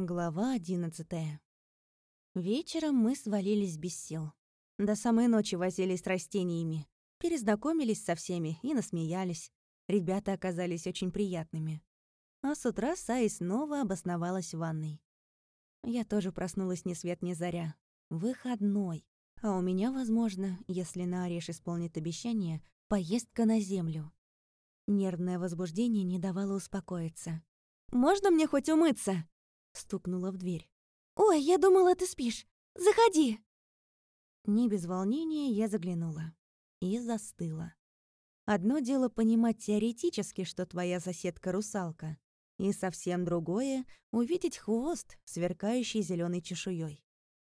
Глава одиннадцатая. Вечером мы свалились без сил. До самой ночи возились с растениями, перезнакомились со всеми и насмеялись. Ребята оказались очень приятными. А с утра Саи снова обосновалась в ванной. Я тоже проснулась ни свет ни заря. Выходной. А у меня, возможно, если на Ореш исполнит обещание, поездка на землю. Нервное возбуждение не давало успокоиться. «Можно мне хоть умыться?» Стукнула в дверь. «Ой, я думала, ты спишь. Заходи!» Не без волнения я заглянула. И застыла. Одно дело понимать теоретически, что твоя соседка русалка, и совсем другое — увидеть хвост, сверкающий зеленой чешуей.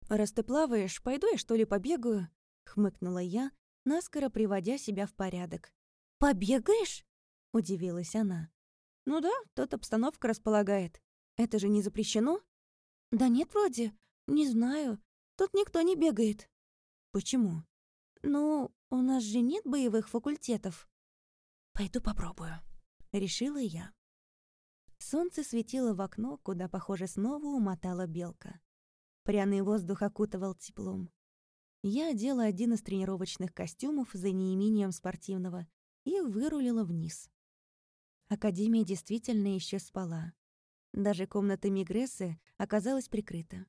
«Раз ты плаваешь, пойду я, что ли, побегаю?» — хмыкнула я, наскоро приводя себя в порядок. «Побегаешь?» — удивилась она. «Ну да, тут обстановка располагает. Это же не запрещено?» «Да нет, вроде. Не знаю. Тут никто не бегает». «Почему?» «Ну, у нас же нет боевых факультетов». «Пойду попробую», — решила я. Солнце светило в окно, куда, похоже, снова умотала белка. Пряный воздух окутывал теплом. Я одела один из тренировочных костюмов за неимением спортивного и вырулила вниз. Академия действительно еще спала. Даже комната Мигрессы оказалась прикрыта.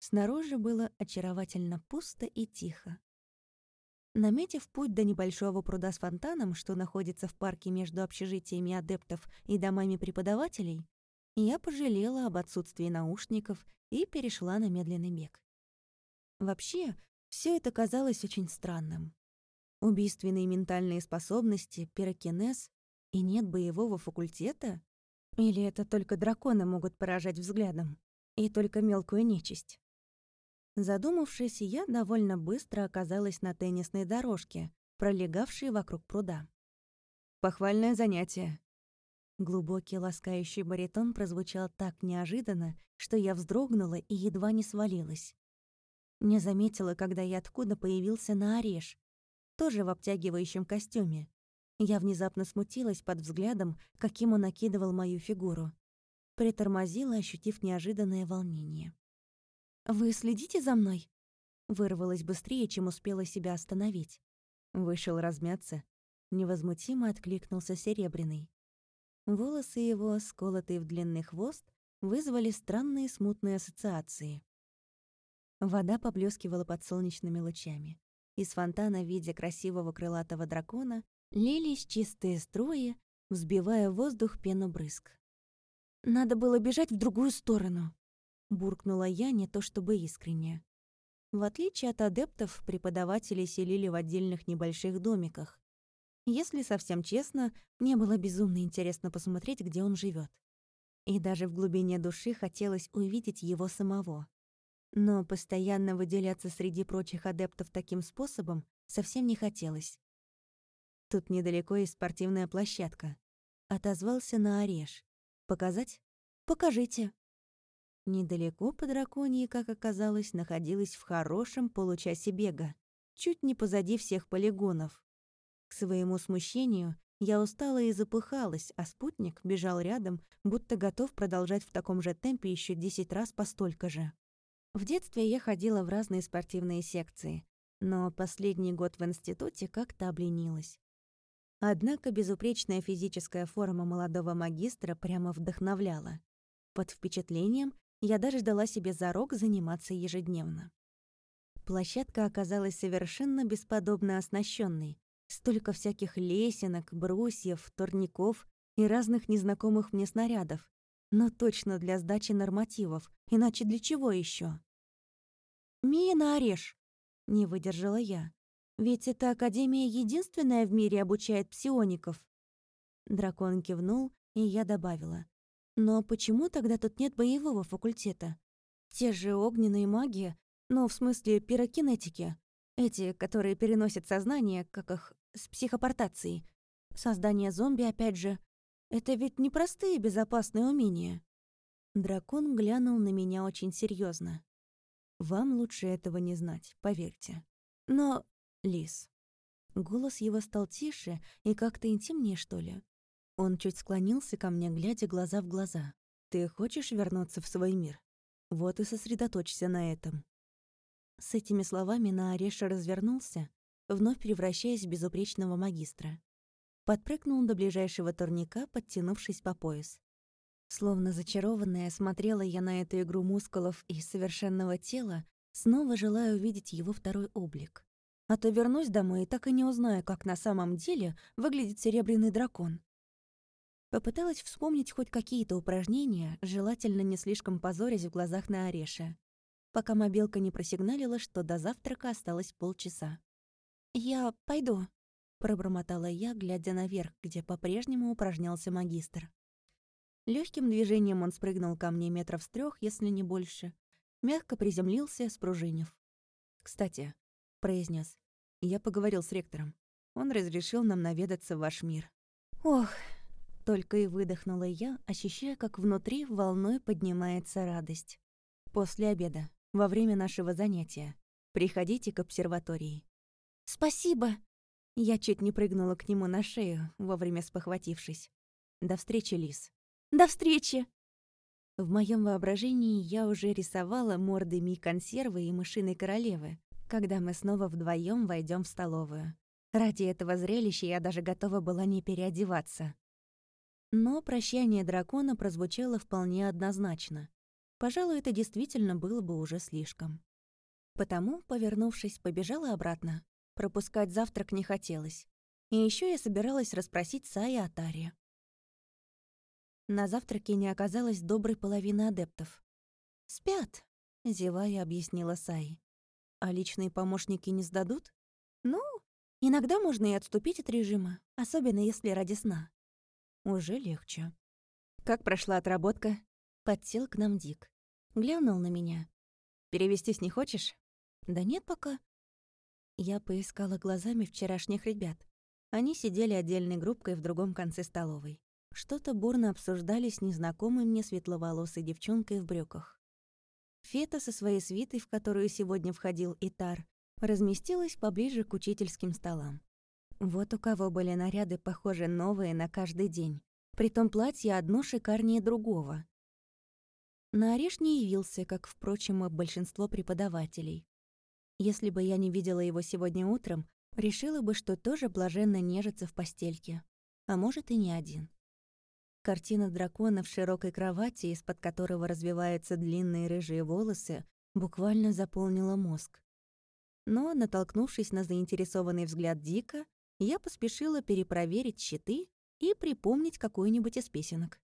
Снаружи было очаровательно пусто и тихо. Наметив путь до небольшого пруда с фонтаном, что находится в парке между общежитиями адептов и домами преподавателей, я пожалела об отсутствии наушников и перешла на медленный бег. Вообще, все это казалось очень странным. Убийственные ментальные способности, пирокинез и нет боевого факультета? Или это только драконы могут поражать взглядом? И только мелкую нечисть? Задумавшись, я довольно быстро оказалась на теннисной дорожке, пролегавшей вокруг пруда. «Похвальное занятие». Глубокий ласкающий баритон прозвучал так неожиданно, что я вздрогнула и едва не свалилась. Не заметила, когда я откуда появился на ореш, тоже в обтягивающем костюме. Я внезапно смутилась под взглядом, каким он накидывал мою фигуру. Притормозила, ощутив неожиданное волнение. «Вы следите за мной?» Вырвалась быстрее, чем успела себя остановить. Вышел размяться. Невозмутимо откликнулся Серебряный. Волосы его, сколотые в длинный хвост, вызвали странные смутные ассоциации. Вода поблескивала под солнечными лучами. Из фонтана в виде красивого крылатого дракона лились чистые струи, взбивая в воздух пену брызг. «Надо было бежать в другую сторону», буркнула я не то чтобы искренне. В отличие от адептов, преподаватели селили в отдельных небольших домиках. Если совсем честно, мне было безумно интересно посмотреть, где он живет. И даже в глубине души хотелось увидеть его самого. Но постоянно выделяться среди прочих адептов таким способом совсем не хотелось. Тут недалеко есть спортивная площадка. Отозвался на ореш. «Показать?» «Покажите», Недалеко по драконии, как оказалось, находилась в хорошем получасе бега, чуть не позади всех полигонов. К своему смущению я устала и запыхалась, а спутник бежал рядом, будто готов продолжать в таком же темпе еще десять раз по столько же. В детстве я ходила в разные спортивные секции, но последний год в институте как-то обленилась. Однако безупречная физическая форма молодого магистра прямо вдохновляла. Под впечатлением я даже дала себе зарок заниматься ежедневно. Площадка оказалась совершенно бесподобно оснащенной. Столько всяких лесенок, брусьев, турников и разных незнакомых мне снарядов. Но точно для сдачи нормативов, иначе для чего еще? «Мия на ореш!» — не выдержала я. «Ведь эта академия единственная в мире обучает псиоников». Дракон кивнул, и я добавила. Но почему тогда тут нет боевого факультета? Те же огненные маги, но в смысле пирокинетики. Эти, которые переносят сознание, как их, с психопортацией. Создание зомби, опять же. Это ведь непростые безопасные умения. Дракон глянул на меня очень серьезно. Вам лучше этого не знать, поверьте. Но, Лис... Голос его стал тише и как-то интимнее, что ли. Он чуть склонился ко мне, глядя глаза в глаза. Ты хочешь вернуться в свой мир? Вот и сосредоточься на этом». С этими словами Наареша развернулся, вновь превращаясь в безупречного магистра. Подпрыгнул до ближайшего турника, подтянувшись по пояс. Словно зачарованная, смотрела я на эту игру мускулов и совершенного тела, снова желая увидеть его второй облик. А то вернусь домой и так и не узнаю, как на самом деле выглядит серебряный дракон. Попыталась вспомнить хоть какие-то упражнения, желательно не слишком позорясь в глазах на Ореше, пока мобилка не просигналила, что до завтрака осталось полчаса. «Я пойду», — пробормотала я, глядя наверх, где по-прежнему упражнялся магистр. Легким движением он спрыгнул ко мне метров с трех, если не больше, мягко приземлился, спружинив. «Кстати», — произнес, — «я поговорил с ректором. Он разрешил нам наведаться в ваш мир». «Ох», только и выдохнула я, ощущая, как внутри волной поднимается радость. После обеда, во время нашего занятия, приходите к обсерватории. «Спасибо!» Я чуть не прыгнула к нему на шею, вовремя спохватившись. «До встречи, Лис!» «До встречи!» В моем воображении я уже рисовала морды Ми консервы и мышиной королевы, когда мы снова вдвоем войдем в столовую. Ради этого зрелища я даже готова была не переодеваться. Но прощание дракона прозвучало вполне однозначно. Пожалуй, это действительно было бы уже слишком. Потому, повернувшись, побежала обратно. Пропускать завтрак не хотелось. И еще я собиралась расспросить Сая о Таре. На завтраке не оказалось доброй половины адептов. «Спят», — зевая объяснила Сай. «А личные помощники не сдадут?» «Ну, иногда можно и отступить от режима, особенно если ради сна. Уже легче. «Как прошла отработка?» Подсел к нам Дик. Глянул на меня. «Перевестись не хочешь?» «Да нет пока». Я поискала глазами вчерашних ребят. Они сидели отдельной группкой в другом конце столовой. Что-то бурно обсуждали с незнакомой мне светловолосой девчонкой в брюках. Фета со своей свитой, в которую сегодня входил Итар, разместилась поближе к учительским столам. Вот у кого были наряды, похожие новые на каждый день. Притом платье одно шикарнее другого. На Ореш не явился, как, впрочем, и большинство преподавателей. Если бы я не видела его сегодня утром, решила бы, что тоже блаженно нежится в постельке. А может, и не один. Картина дракона в широкой кровати, из-под которого развиваются длинные рыжие волосы, буквально заполнила мозг. Но, натолкнувшись на заинтересованный взгляд Дика, я поспешила перепроверить щиты и припомнить какую-нибудь из песенок.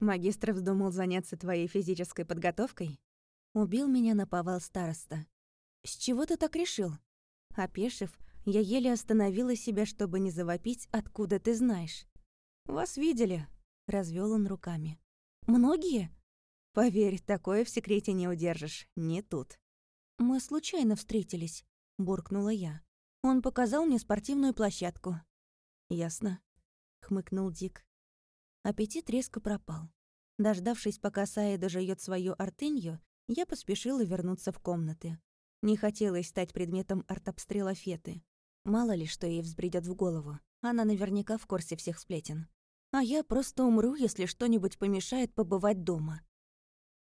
«Магистр вздумал заняться твоей физической подготовкой?» Убил меня на повал староста. «С чего ты так решил?» Опешив, я еле остановила себя, чтобы не завопить, откуда ты знаешь. «Вас видели», — развел он руками. «Многие?» «Поверь, такое в секрете не удержишь, не тут». «Мы случайно встретились», — буркнула я. Он показал мне спортивную площадку. «Ясно», — хмыкнул Дик. Аппетит резко пропал. Дождавшись, пока Сая дожует свою артынью, я поспешила вернуться в комнаты. Не хотелось стать предметом артобстрела Феты. Мало ли, что ей взбредет в голову. Она наверняка в курсе всех сплетен. А я просто умру, если что-нибудь помешает побывать дома.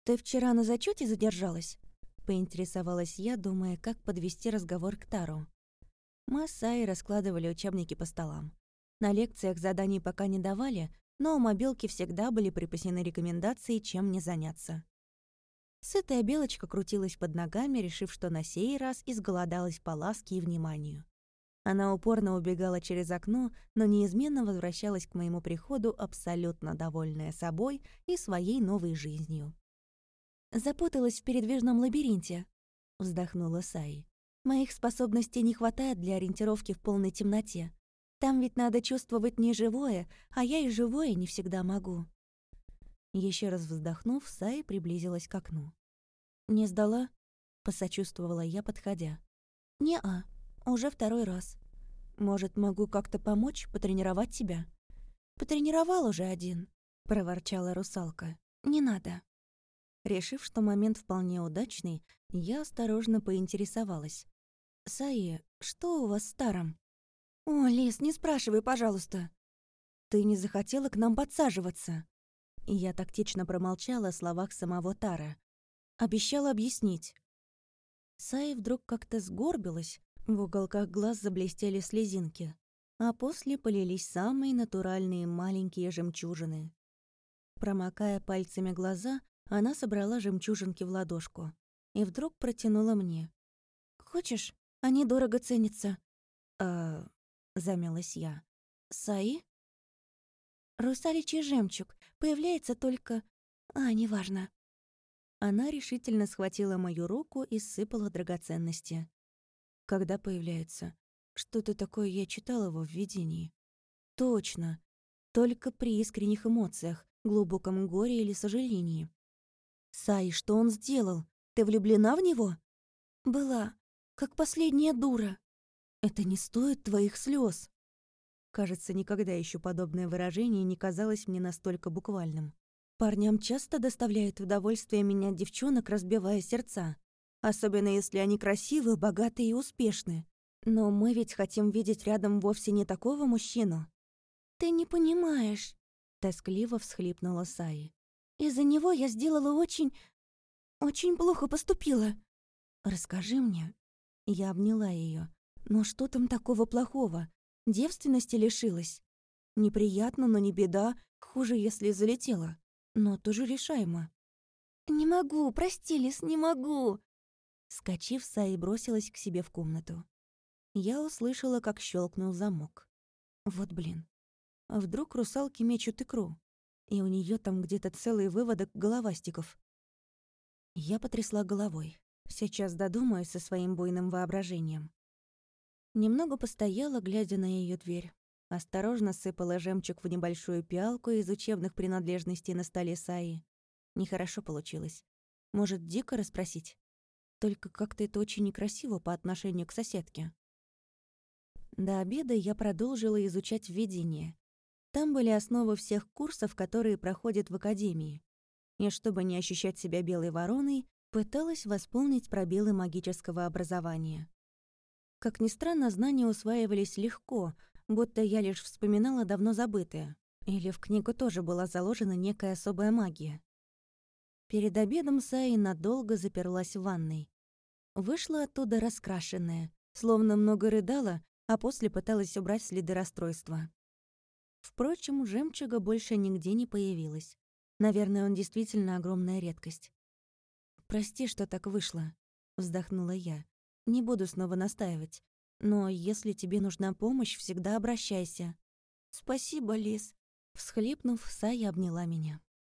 «Ты вчера на зачете задержалась?» — поинтересовалась я, думая, как подвести разговор к Тару. Мы с Саей раскладывали учебники по столам. На лекциях заданий пока не давали, но у мобилки всегда были припасены рекомендации, чем не заняться. Сытая белочка крутилась под ногами, решив, что на сей раз изголодалась по ласке и вниманию. Она упорно убегала через окно, но неизменно возвращалась к моему приходу абсолютно довольная собой и своей новой жизнью. «Запуталась в передвижном лабиринте», — вздохнула Саи. Моих способностей не хватает для ориентировки в полной темноте. Там ведь надо чувствовать не живое, а я и живое не всегда могу. Еще раз вздохнув, Сай приблизилась к окну. «Не сдала?» — посочувствовала я, подходя. «Не-а, уже второй раз. Может, могу как-то помочь, потренировать тебя?» «Потренировал уже один», — проворчала русалка. «Не надо». Решив, что момент вполне удачный, я осторожно поинтересовалась. «Саи, что у вас с Таром?» «О, Лис, не спрашивай, пожалуйста». «Ты не захотела к нам подсаживаться?» Я тактично промолчала о словах самого Тара. Обещала объяснить. Саи вдруг как-то сгорбилась, в уголках глаз заблестели слезинки, а после полились самые натуральные маленькие жемчужины. Промокая пальцами глаза, она собрала жемчужинки в ладошку и вдруг протянула мне. «Хочешь? Они дорого ценятся». «А...» — замялась я. «Саи?» «Русаличий жемчуг. Появляется только... А, неважно». Она решительно схватила мою руку и сыпала драгоценности. «Когда появляется? Что-то такое я читала во введении». «Точно. Только при искренних эмоциях, глубоком горе или сожалении». «Саи, что он сделал? Ты влюблена в него?» «Была. Как последняя дура». «Это не стоит твоих слез. Кажется, никогда еще подобное выражение не казалось мне настолько буквальным. Парням часто доставляет удовольствие менять девчонок, разбивая сердца. Особенно если они красивые, богатые и успешны. Но мы ведь хотим видеть рядом вовсе не такого мужчину. «Ты не понимаешь», — тоскливо всхлипнула Саи. «Из-за него я сделала очень... очень плохо поступила». «Расскажи мне». Я обняла ее. «Но что там такого плохого? Девственности лишилась. Неприятно, но не беда, хуже, если залетела. Но тоже решаемо. «Не могу, прости, Лис, не могу!» Скочив, Саи бросилась к себе в комнату. Я услышала, как щелкнул замок. Вот блин. А вдруг русалки мечут икру? И у нее там где-то целый выводок головастиков. Я потрясла головой. Сейчас додумаюсь со своим буйным воображением. Немного постояла, глядя на ее дверь. Осторожно сыпала жемчуг в небольшую пиалку из учебных принадлежностей на столе Саи. Нехорошо получилось. Может, дико расспросить? Только как-то это очень некрасиво по отношению к соседке. До обеда я продолжила изучать введение. Там были основы всех курсов, которые проходят в академии. И чтобы не ощущать себя белой вороной, пыталась восполнить пробелы магического образования. Как ни странно, знания усваивались легко, будто я лишь вспоминала давно забытое. Или в книгу тоже была заложена некая особая магия. Перед обедом Саи надолго заперлась в ванной. Вышла оттуда раскрашенная, словно много рыдала, а после пыталась убрать следы расстройства. Впрочем, жемчуга больше нигде не появилось. Наверное, он действительно огромная редкость. «Прости, что так вышло», — вздохнула я. Не буду снова настаивать. Но если тебе нужна помощь, всегда обращайся. Спасибо, Лис. Всхлипнув, Сая обняла меня.